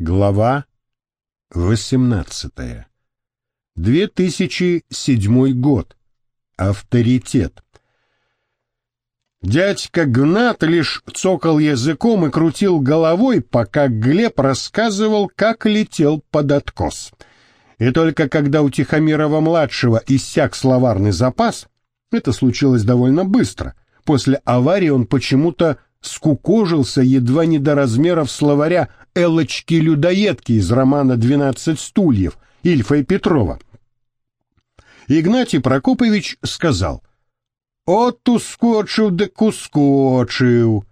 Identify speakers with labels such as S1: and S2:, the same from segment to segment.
S1: Глава 18. 2007 год. Авторитет. Дядька Гнат лишь цокал языком и крутил головой, пока Глеб рассказывал, как летел под откос. И только когда у Тихомирова-младшего иссяк словарный запас, это случилось довольно быстро, после аварии он почему-то скукожился едва не до размеров словаря Элочки-людоедки из романа «Двенадцать стульев» Ильфа и Петрова. Игнатий Прокопович сказал, «От ускочив да кускочив».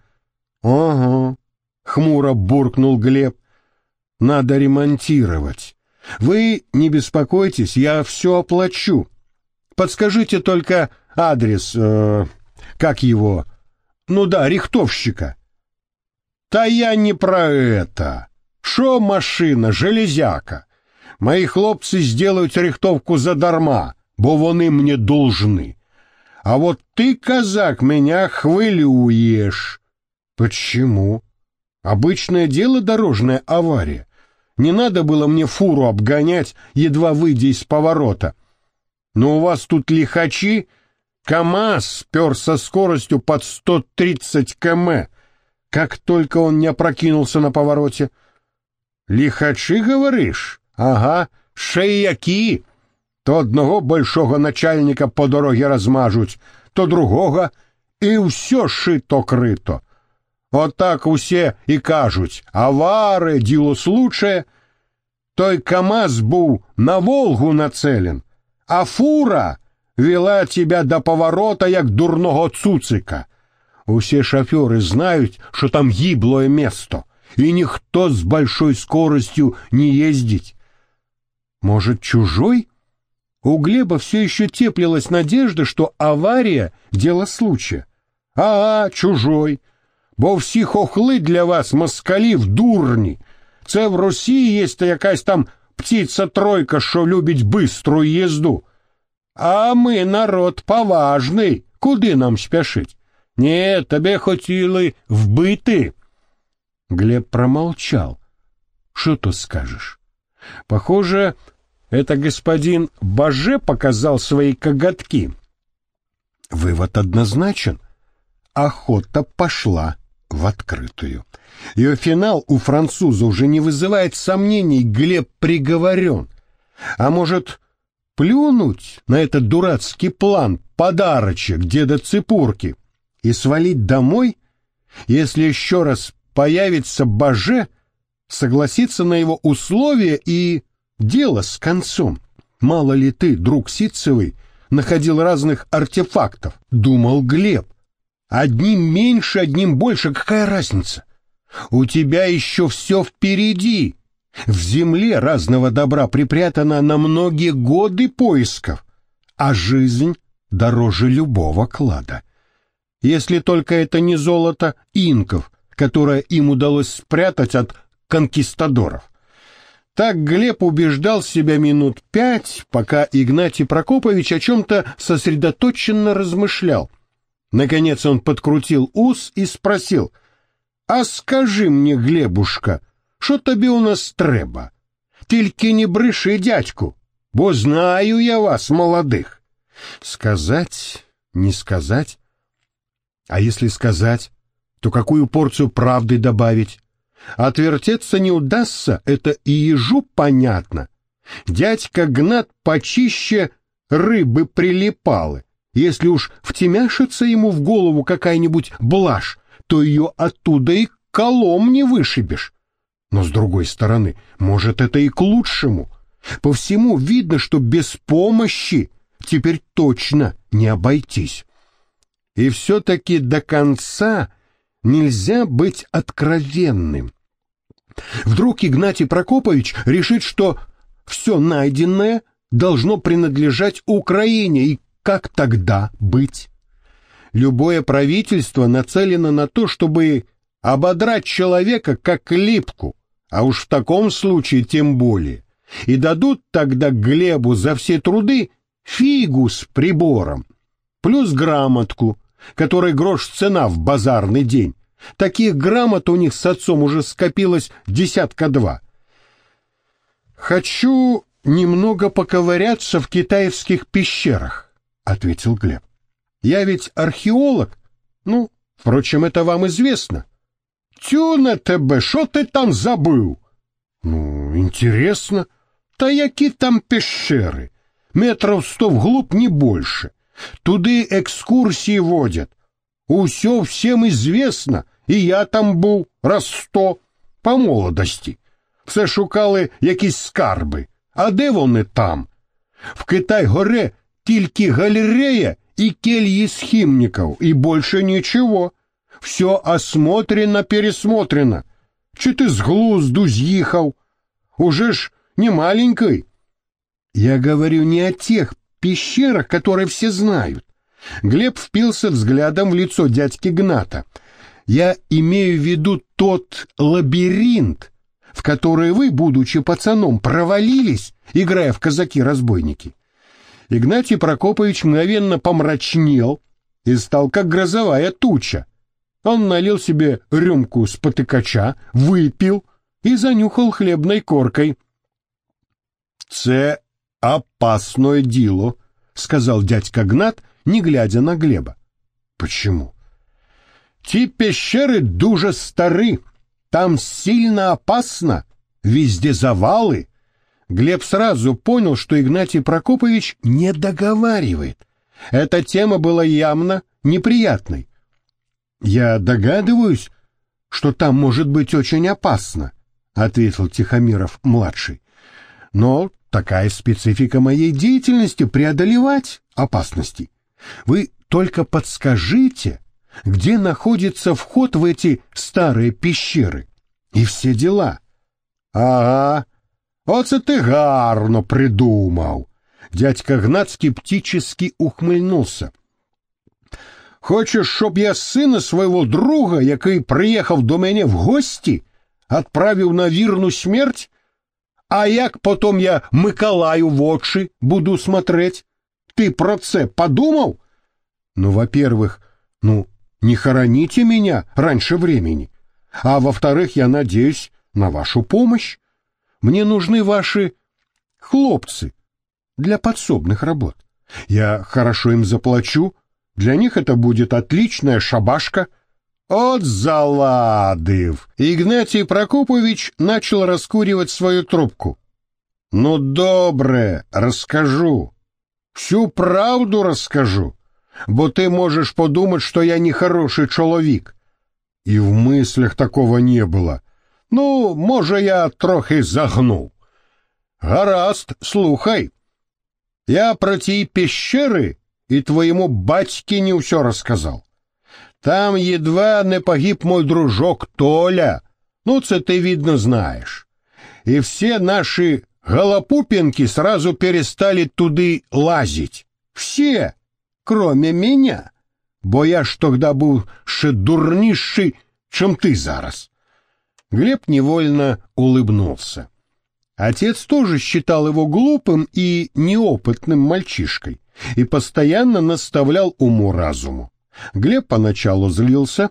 S1: «Ага», — хмуро буркнул Глеб, — «надо ремонтировать. Вы не беспокойтесь, я все оплачу. Подскажите только адрес, э, как его, ну да, рихтовщика». Та я не про это. Шо машина, железяка. Мої хлопці зделають рихтовку задарма, бо вони мне должны. А вот ты, казак, меня хвилюешь. Почему? Обычное дело дорожная авария. Не надо было мне фуру обгонять, едва выйдя из поворота. Но у вас тут лихачи. КамАЗ спер со скоростью под 130 км как только он не опрокинулся на повороте. «Лихачи, говориш? Ага, шеяки. То одного большого начальника по дорогі розмажуть, то другого, і все шито-крито. Отак усе і кажуть, авари, діло случае. Той КамАЗ був на Волгу нацелен, а фура вела тебя до поворота, як дурного цуцика. Усе шоферы знают, что там гиблое место, и никто с большой скоростью не ездить. Может, чужой? У Глеба все еще теплилась надежда, что авария — дело случая. Ага, чужой. Бо всі хохли для вас, москалів, дурні. Це в Росії є якась там птиця-тройка, що любить бистру їзду. А ми народ поважний. Куди нам спешить? Ні, тебе хотіли вбити. Глеб промолчал. Что тут скажешь? Похоже, это господин Баже показал свои коготки. Вывод однозначен. Охота пошла в открытую. Ее финал у француза уже не вызывает сомнений, Глеб приговорен. А может, плюнуть на этот дурацкий план, подарочек деда Цепурки? И свалить домой, если еще раз появится Баже, согласиться на его условия и дело с концом. Мало ли ты, друг Ситцевый, находил разных артефактов, думал Глеб. Одним меньше, одним больше, какая разница? У тебя еще все впереди. В земле разного добра припрятано на многие годы поисков, а жизнь дороже любого клада если только это не золото инков, которое им удалось спрятать от конкистадоров. Так Глеб убеждал себя минут пять, пока Игнатий Прокопович о чем-то сосредоточенно размышлял. Наконец он подкрутил ус и спросил, «А скажи мне, Глебушка, що тобі у нас треба? Тільки не бреши, дядьку, бо знаю я вас, молодых». Сказать, не сказать, а если сказать, то какую порцию правды добавить? Отвертеться не удастся, это и ежу понятно. Дядька Гнат почище рыбы прилипалы. Если уж втемяшится ему в голову какая-нибудь блажь, то ее оттуда и колом не вышибешь. Но, с другой стороны, может, это и к лучшему. По всему видно, что без помощи теперь точно не обойтись. И все-таки до конца нельзя быть откровенным. Вдруг Игнатий Прокопович решит, что все найденное должно принадлежать Украине, и как тогда быть? Любое правительство нацелено на то, чтобы ободрать человека как липку, а уж в таком случае тем более. И дадут тогда Глебу за все труды фигу с прибором, плюс грамотку, которой грош цена в базарный день. Таких грамот у них с отцом уже скопилось десятка два. Хочу немного поковыряться в китайских пещерах, ответил Глеб. Я ведь археолог. Ну, впрочем, это вам известно. Тю на тебе, що ти там забыл? Ну, интересно. Та які там пещери? Метров сто вглубь не больше. Туды экскурсии водят. Усё всем известно, и я там був раз сто по молодості. Все шукали якісь скарби. А де вони там? В Китай горе тільки галерея и кельи схимников, и больше ничего. Все осмотрено-пересмотрено. Чи ты с глузду з'їхав? Уже ж не маленький. Я говорю не о тех пещерах, которые все знают. Глеб впился взглядом в лицо дядьки Гната. Я имею в виду тот лабиринт, в который вы, будучи пацаном, провалились, играя в казаки-разбойники. Игнатий Прокопович мгновенно помрачнел и стал как грозовая туча. Он налил себе рюмку с потыкача, выпил и занюхал хлебной коркой. «Це опасное дело», — сказал дядька Гнат, не глядя на Глеба. «Почему?» «Ті пещеры дуже стары, там сильно опасно, везде завалы». Глеб сразу понял, что Игнатий Прокопович не договаривает. Эта тема была явно неприятной. «Я догадываюсь, что там может быть очень опасно», — ответил Тихомиров-младший. «Но такая специфика моей деятельности — преодолевать опасности. Вы только подскажите, где находится вход в эти старые пещеры и все дела». «Ага», Оце ти гарно придумав. Дядька Гнат скептически ухмыльнулся. Хочеш, щоб я сина свого друга, який приїхав до мене в гості, відправив на вірну смерть? А як потом я Миколаю в очі буду смотреть? Ты про це подумал? Ну, во-первых, ну, не хороните меня раньше времени. А во-вторых, я надеюсь на вашу помощь. Мне нужны ваши хлопцы для подсобных работ. Я хорошо им заплачу, для них это будет отличная шабашка. От заладыв! Игнатий Прокопович начал раскуривать свою трубку. Ну, добре, расскажу. Всю правду расскажу, бо ты можешь подумать, что я нехороший чоловік. И в мыслях такого не было. Ну, може, я трохи загнув. Гаразд, слухай. Я про ті пещери і твоєму батькині все розказав. Там едва не погиб мой дружок Толя. Ну, це ты, видно, знаешь. И все наши голопупенки сразу перестали туды лазить. Все, кроме меня. Бо я ж тогда был ще дурніший, чем ты зараз. Глеб невольно улыбнулся. Отец тоже считал его глупым и неопытным мальчишкой и постоянно наставлял уму-разуму. Глеб поначалу злился,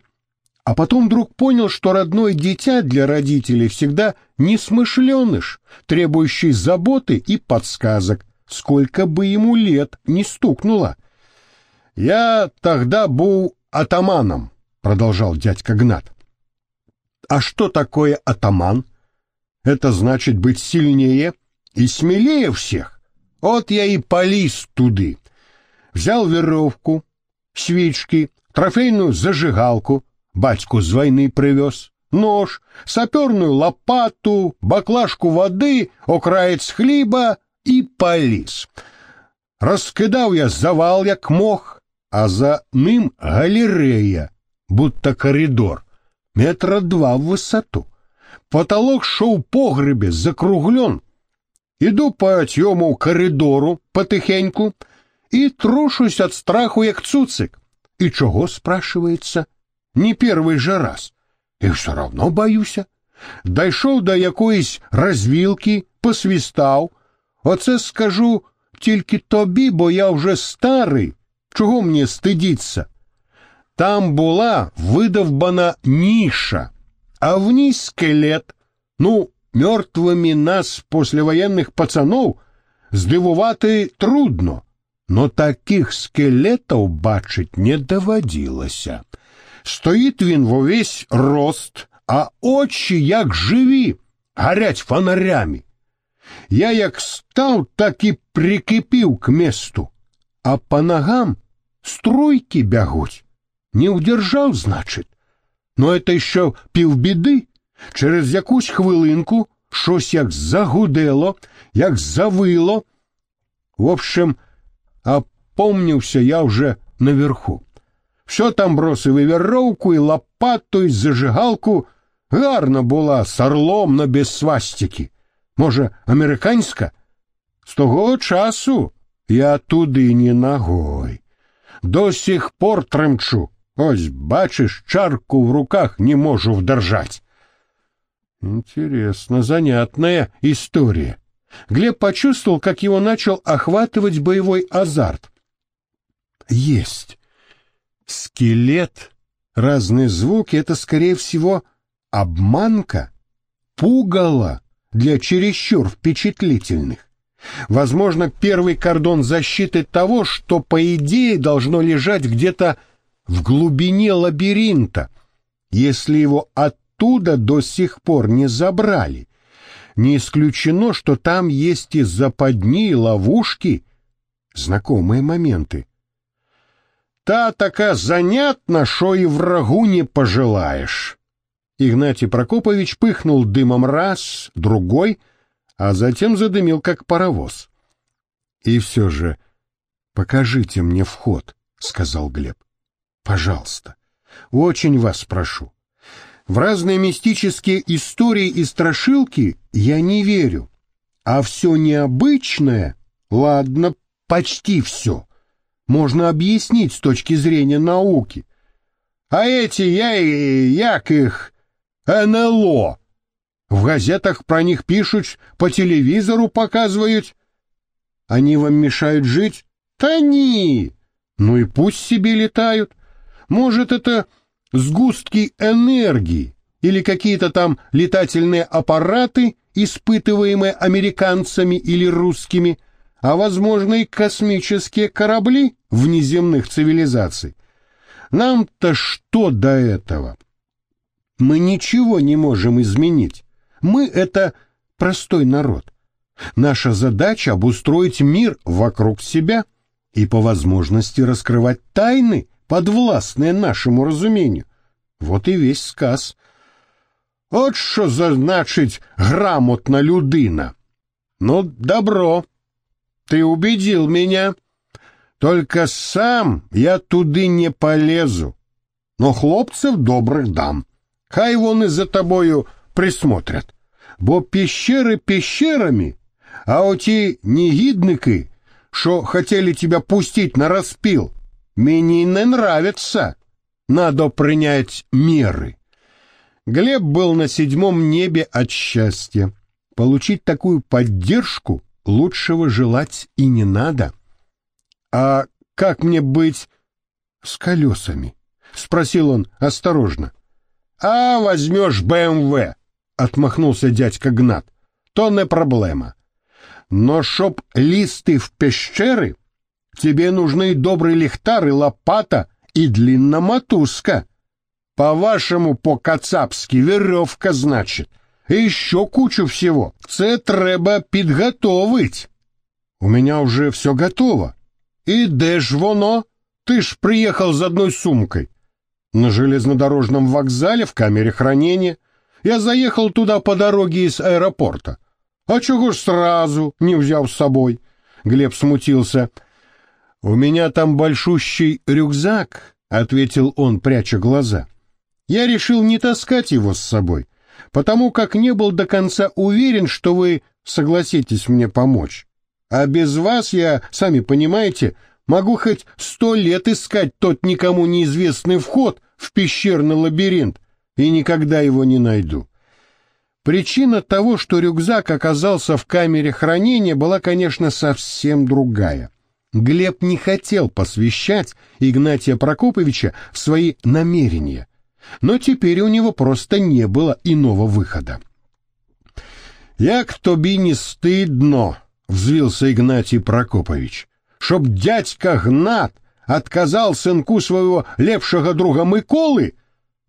S1: а потом вдруг понял, что родное дитя для родителей всегда несмышленыш, требующий заботы и подсказок, сколько бы ему лет не стукнуло. «Я тогда был атаманом», — продолжал дядька Гнат. А что такое атаман? Это значит быть сильнее и смелее всех. Вот я и полез туды. Взял веревку, свечки, трофейную зажигалку, батьку с войны привез, нож, саперную лопату, баклажку воды, окраец хліба і поліз. Розкидав я завал, як мох, а за ним галерея, будто коридор метра два в высоту. Потолок шоу погребе закруглен. Иду по тьому коридору потихеньку и трушусь от страху, як цуцик. И чего, спрашивается? Не первый же раз. И все равно боюся. Дійшов до якоїсь розвілки, посвістав. Оце скажу тільки тобі, бо я вже старий. Чого мені стидіться? Там була видовбана ніша, а в ній скелет, ну, мертвыми нас послевоенных пацанов здивувати трудно, но таких скелетов бачить не доводилося. Стоїть він во весь рост, а очі як живі, горять фонарями. Я як став, так і прикипів к месту, а по ногам струйки бягуть. Не удержав, значить. Ну, це ще півбіди. Через якусь хвилинку щось як загудело, як завило. В общем, опомнився я вже наверху. Все там бросив і вірровку, і лопату, і зажигалку. Гарна була з орлом на без свастики. Може, американська? З того часу я туди ні ногой. До сих пор тремчу. Ось, бачиш, чарку в руках не можу вдержать. Интересно, занятная история. Глеб почувствовал, как его начал охватывать боевой азарт. Есть. Скелет, разные звуки — это, скорее всего, обманка, пугало для чересчур впечатлительных. Возможно, первый кордон защиты того, что, по идее, должно лежать где-то в глубине лабиринта, если его оттуда до сих пор не забрали. Не исключено, что там есть и западни, и ловушки, знакомые моменты. Та така занятна, що і врагу не пожелаешь. Игнатий Прокопович пыхнул дымом раз, другой, а затем задымил, как паровоз. — И все же, покажите мне вход, — сказал Глеб. — Пожалуйста, очень вас прошу. В разные мистические истории и страшилки я не верю, а все необычное, ладно, почти все, можно объяснить с точки зрения науки. А эти, я, як их, НЛО, в газетах про них пишут, по телевизору показывают. Они вам мешают жить? Та ні. Ну и пусть себе летают. Может, это сгустки энергии или какие-то там летательные аппараты, испытываемые американцами или русскими, а, возможно, и космические корабли внеземных цивилизаций. Нам-то что до этого? Мы ничего не можем изменить. Мы — это простой народ. Наша задача — обустроить мир вокруг себя и по возможности раскрывать тайны, подвластные нашему разумению. Вот и весь сказ. От що значить грамотна людина. Ну, добро, ты убедил меня. Только сам я туды не полезу. Но хлопцев добрых дам. Хай вони за тобою присмотрят. Бо пещери пещерами, а оті негідники, що хотели тебя пустить на распил, мне не нравятся. Надо принять меры. Глеб был на седьмом небе от счастья. Получить такую поддержку лучшего желать и не надо. А как мне быть с колесами? Спросил он осторожно. А возьмешь БМВ, отмахнулся дядька Гнат. То не проблема. Но чтоб листы в пещеры, тебе нужны добрый лихтар и лопата и длинная мотузка. По-вашему, по-кацапски веревка, значит. І ще кучу всего. Це треба підготовить. У меня уже все готово. И де ж воно? Ты ж приехал с одной сумкой. На железнодорожном вокзале в камере хранения. Я заехал туда по дороге из аэропорта. А чего ж сразу не взял с собой? Глеб смутился. У меня там большущий рюкзак, ответил он, пряча глаза. Я решил не таскать его с собой потому как не был до конца уверен, что вы согласитесь мне помочь. А без вас я, сами понимаете, могу хоть сто лет искать тот никому неизвестный вход в пещерный лабиринт и никогда его не найду. Причина того, что рюкзак оказался в камере хранения, была, конечно, совсем другая. Глеб не хотел посвящать Игнатия Прокоповича в свои намерения – но теперь у него просто не было иного выхода. Як тобі не стидно, взвился Игнатий Прокопович, чтоб дядька Гнат отказал сынку своего лепшего друга Миколы,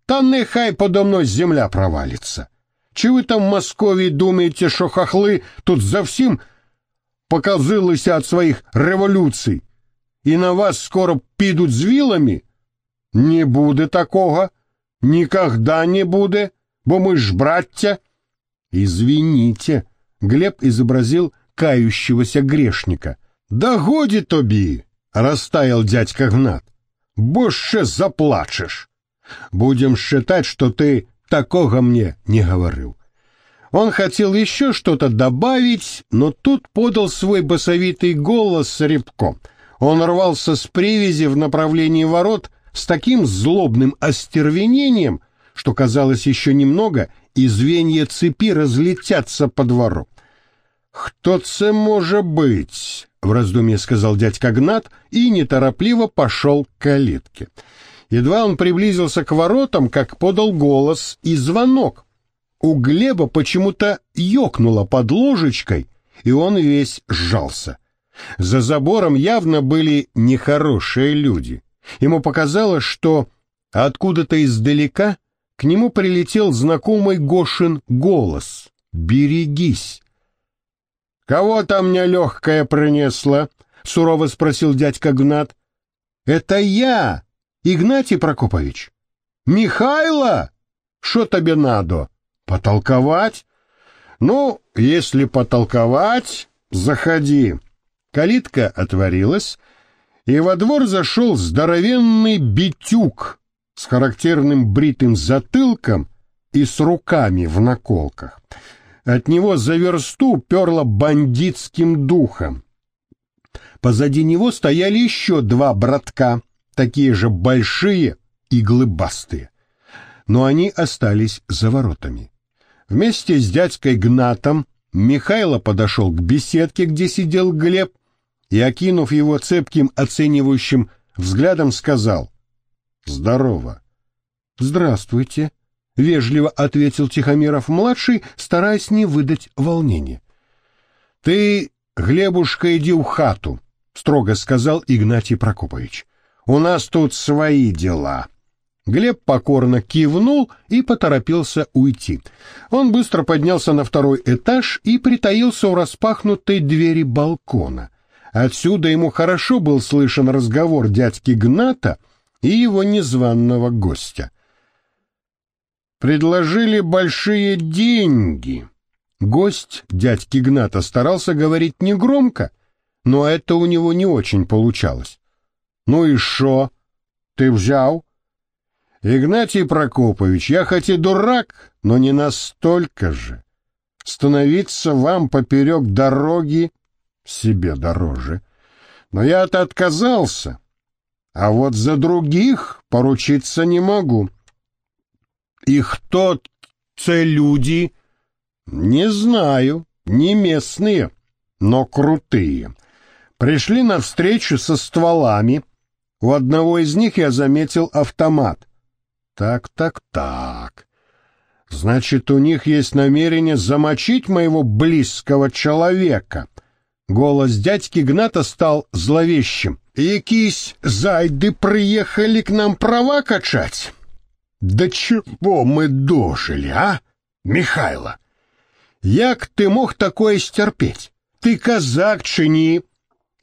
S1: та нехай подо мной земля провалится. Чи ви там в Московії думаєте, що хахли тут зовсім показилися від своїх революцій, і на вас скоро підуть з вілами? Не буде такого, никогда не буде, бо мы ж браття. Извините, Глеб изобразил кающегося грешника. Да годі тобі, растаял дядька Гнат, бо ще заплачешь. Будем считать, что ты такого мне не говорил. Он хотел еще что-то добавить, но тут подал свой басовитый голос с рябком. Он рвался с привязи в направлении ворот с таким злобным остервенением, что казалось еще немного, и звенья цепи разлетятся по двору. «Кто це може быть?» — в раздумье сказал дядька Гнат и неторопливо пошел к калитке. Едва он приблизился к воротам, как подал голос и звонок. У Глеба почему-то ёкнуло под ложечкой, и он весь сжался. За забором явно были нехорошие люди. Ему показалось, что откуда-то издалека к нему прилетел знакомый Гошин голос. «Берегись!» «Кого там мне легкая принесла?» — сурово спросил дядька Гнат. «Это я, Игнатий Прокопович». «Михайло? Что тебе надо? Потолковать?» «Ну, если потолковать, заходи». Калитка отворилась, и во двор зашел здоровенный битюк с характерным бритым затылком и с руками в наколках. От него за версту перло бандитским духом. Позади него стояли еще два братка, такие же большие и глыбастые. Но они остались за воротами. Вместе с дядькой Гнатом Михайло подошел к беседке, где сидел Глеб, и, окинув его цепким оценивающим взглядом, сказал «Здорово». «Здравствуйте», — вежливо ответил Тихомиров-младший, стараясь не выдать волнения. «Ты, Глебушка, иди в хату», — строго сказал Игнатий Прокопович. «У нас тут свои дела». Глеб покорно кивнул и поторопился уйти. Он быстро поднялся на второй этаж и притаился у распахнутой двери балкона. Отсюда ему хорошо был слышен разговор дядьки Гната и его незваного гостя. Предложили большие деньги. Гость дядьки Гната старался говорить негромко, но это у него не очень получалось. «Ну и шо? Ты взял?» «Игнатий Прокопович, я хоть и дурак, но не настолько же. Становиться вам поперек дороги себе дороже. Но я-то отказался, а вот за других поручиться не могу. И кто це люди? Не знаю, не местные, но крутые. Пришли навстречу со стволами. У одного из них я заметил автомат. Так, так, так. Значит, у них есть намерение замочить моего близкого человека. Голос дядьки Гната стал зловещим. «Якісь зайды приехали к нам права качать?» «Да чего мы дожили, а, Михайло? Як ты мог такое стерпеть? Ты казак чини!»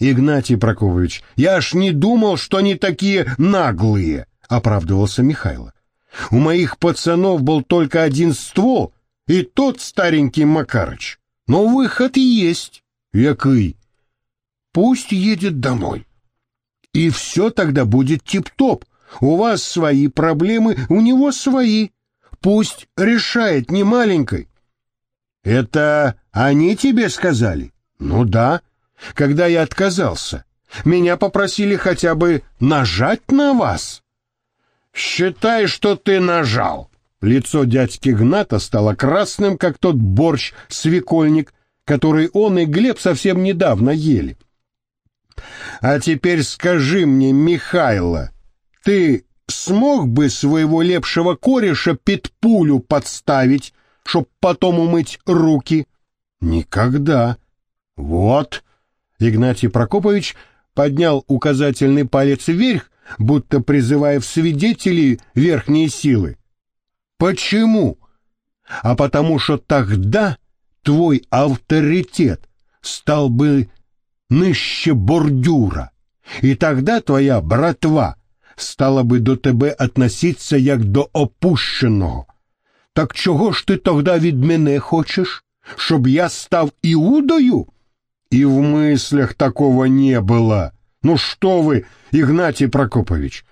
S1: «Игнатий Прокопович, я аж не думал, что они такие наглые!» — оправдывался Михайло. «У моих пацанов был только один ствол, и тот старенький Макарыч. Но выход есть!» Який? Пусть едет домой. И все тогда будет тип-топ. У вас свои проблемы, у него свои. Пусть решает не маленькой. Это они тебе сказали? Ну да. Когда я отказался, меня попросили хотя бы нажать на вас. Считай, что ты нажал. Лицо дядьки Гната стало красным, как тот борщ-свекольник, который он и Глеб совсем недавно ели. А теперь скажи мне, Михайло, ты смог бы своего лепшего кореша під пулю подставить, чтоб потом умыть руки? Никогда. Вот. Игнатий Прокопович поднял указательный палец вверх, будто призывая в свидетели верхние силы. Почему? А потому что тогда твой авторитет стал бы ниже бордюра, і тогда твоя братва стала би до тебе относиться як до опущеного. Так чого ж ти тогда від мене хочеш? Щоб я став Иудою? И в мыслях такого не было. Ну что вы, Игнатий Прокопович,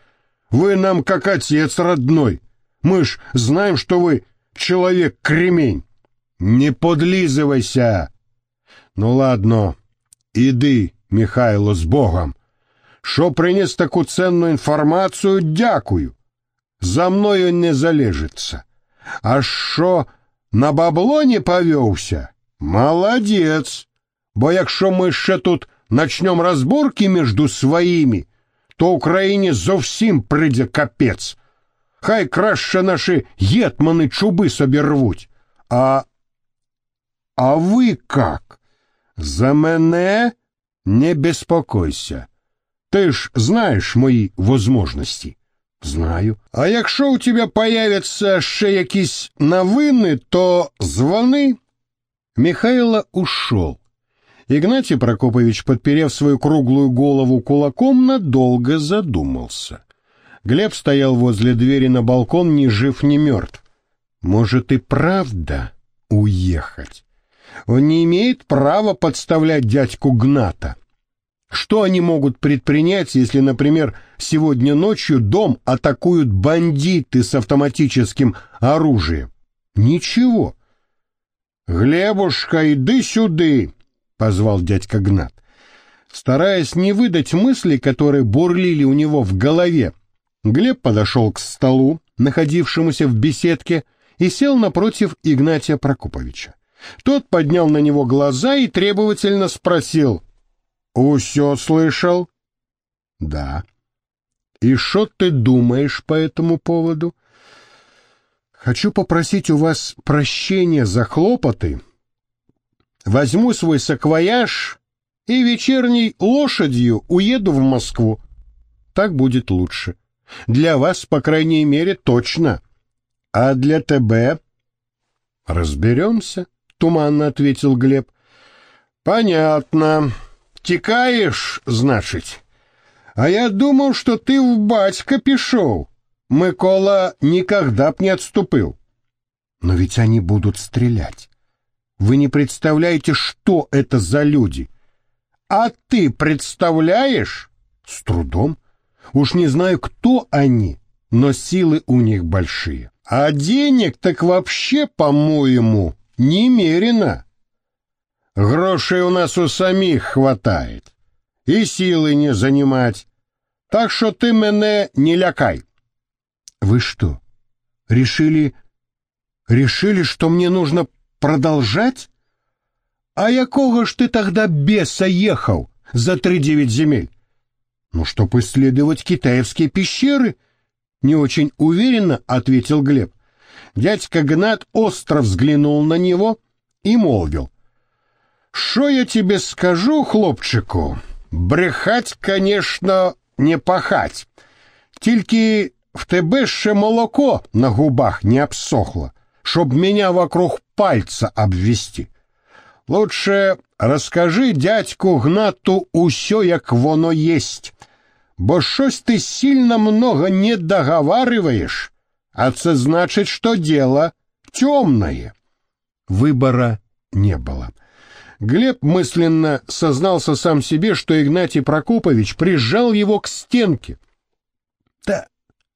S1: вы нам как отец родной. Мы ж знаем, что вы человек-кремень. Не подлизывайся. Ну ладно, іди, Михайло, з Богом. Що приніс таку ценну інформацію, дякую. За мною не залежиться. А що на бабло не повівся? Молодець. Бо якщо ми ще тут начнем розборки між своїми, то Україні зовсім прийде капець. Хай краще наші єтмани чуби собі рвуть. А а ви как? За мене не беспокойся. Ти ж знаєш мої возможності. Знаю. А якщо у тебе появляться ще якісь новини, то звони. Михайло ушел. Игнатий Прокопович, подперев свою круглую голову кулаком, надолго задумался. Глеб стоял возле двери на балкон, ни жив, ни мертв. Может и правда уехать? Он не имеет права подставлять дядьку Гната. Что они могут предпринять, если, например, сегодня ночью дом атакуют бандиты с автоматическим оружием? Ничего. «Глебушка, иди сюды!» — позвал дядька Гнат. Стараясь не выдать мысли, которые бурлили у него в голове, Глеб подошел к столу, находившемуся в беседке, и сел напротив Игнатия Прокоповича. Тот поднял на него глаза и требовательно спросил. «Усё слышал?» «Да». «И что ты думаешь по этому поводу?» «Хочу попросить у вас прощения за хлопоты. Возьму свой саквояж и вечерней лошадью уеду в Москву. Так будет лучше. Для вас, по крайней мере, точно. А для ТБ...» «Разберемся» туманно ответил Глеб. Понятно. Текаешь, значит. А я думал, что ты в батька пішов. Микола никогда б не отступил. Но ведь они будут стрелять. Вы не представляете, что это за люди. А ты представляешь? С трудом. Уж не знаю, кто они, но силы у них большие. А денег так вообще, по-моему, немерено. Грошей у нас у самих хватает, и силы не занимать. Так что ты мене не лякай. Вы что, решили... Решили, что мне нужно продолжать? А якого ж ты тогда беса ехал за три девять земель? Ну, чтоб исследовать китаевские пещеры, не очень уверенно ответил Глеб. Дядька Гнат остро взглянул на него и молвил. «Шо я тебе скажу, хлопчику? Брехать, конечно, не пахать. Тільки в тебе ще молоко на губах не обсохло, чтоб меня вокруг пальца обвести. Лучше розкажи дядьку Гнату усё, як воно есть, бо щось ти сильно много не договариваешь, а це значит, что дело темное. Выбора не было. Глеб мысленно сознался сам себе, что Игнатий Прокопович прижал его к стенке. Да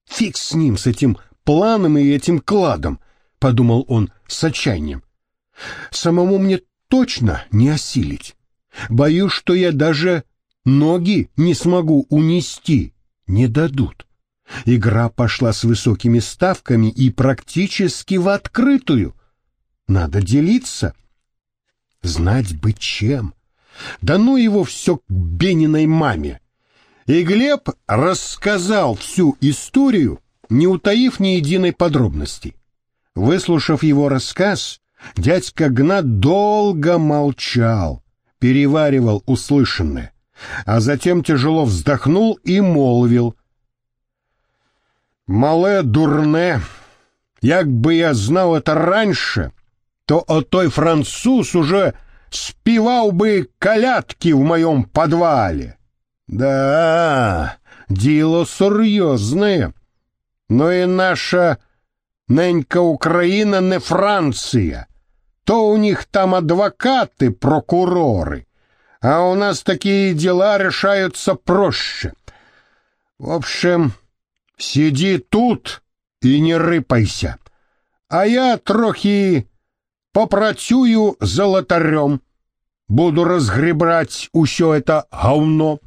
S1: фиг с ним, с этим планом и этим кладом, подумал он с отчаянием. Самому мне точно не осилить. Боюсь, что я даже ноги не смогу унести, не дадут. Игра пошла с высокими ставками и практически в открытую. Надо делиться. Знать бы чем. Да ну его все к Бениной маме. И Глеб рассказал всю историю, не утаив ни единой подробности. Выслушав его рассказ, Дядька Гнат долго молчал, переваривал услышанное, а затем тяжело вздохнул и молвил. «Мале дурне, як бы я знал это раньше, то о той француз уже спевал бы колядки в моем подвале. Да, дело серьезное, но и наша ненька Украина не Франция, то у них там адвокаты, прокуроры, а у нас такие дела решаются проще. В общем, сиди тут и не рыпайся, а я трохи попрацюю золотарем, буду разгребать усё это говно.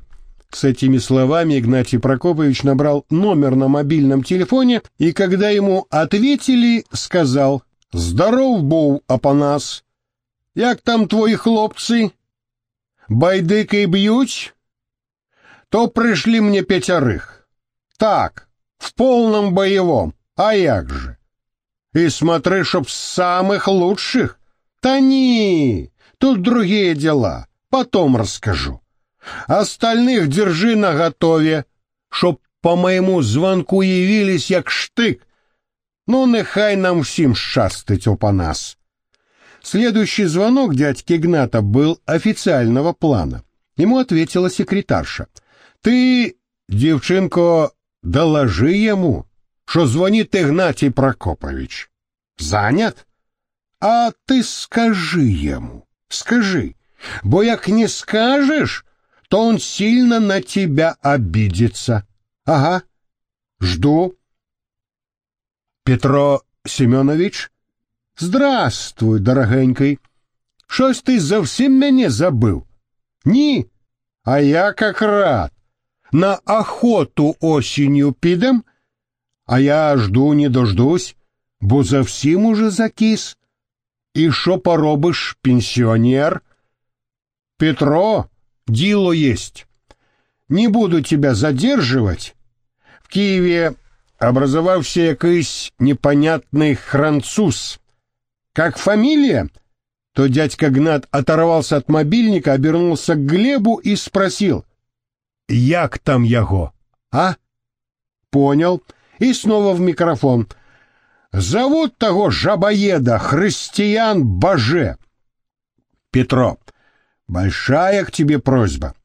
S1: С этими словами Игнатий Прокопович набрал номер на мобильном телефоне и, когда ему ответили, сказал «Здоров був, Апанас! Як там твої хлопці? Байдики б'ють?» «То пришли мне пятерых. Так, в полном боевом. А як же? И смотри, чтоб самых лучших. Та не, тут другие дела. Потом расскажу. Остальных держи наготове, чтоб по моему звонку явились як штык. Ну, нехай нам всім щастить опа нас. Следующий звонок дядьки Игната был официального плана. Ему ответила секретарша. «Ты, девчинко, доложи ему, что звонит Игнатий Прокопович. Занят? А ты скажи ему, скажи, бо як не скажешь, то он сильно на тебя обидится. Ага, жду. Петро Семенович? Здравствуй, дорогенький. Щось ти зовсім мене забив? Ні, а я как рад. На охоту осінню підем, а я жду не дождусь, бо зовсім уже закис. І що поробиш, пенсіонер? Петро, Дило есть. Не буду тебя задерживать. В Киеве образовался якийсь непонятный француз. Как фамилия? То дядька Гнат оторвался от мобильника, обернулся к Глебу и спросил. «Як там яго? А?» «Понял». И снова в микрофон. «Зовут того жабоеда Христиан Баже». «Петро, Большая к тебе просьба.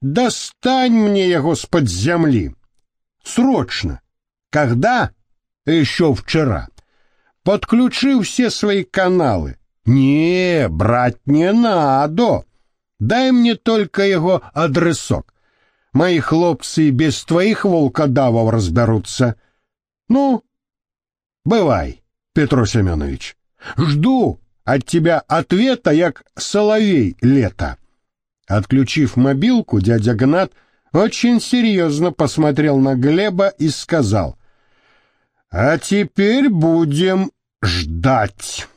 S1: Достань мне его с-под земли. Срочно. Когда? Еще вчера. Подключи все свои каналы. Не, брать не надо. Дай мне только его адресок. Мои хлопцы без твоих волкодавов разберутся. Ну, бывай, Петро Семенович. Жду от тебя ответа, як соловей лето. Отключив мобилку, дядя Гнат очень серьезно посмотрел на Глеба и сказал, «А теперь будем ждать».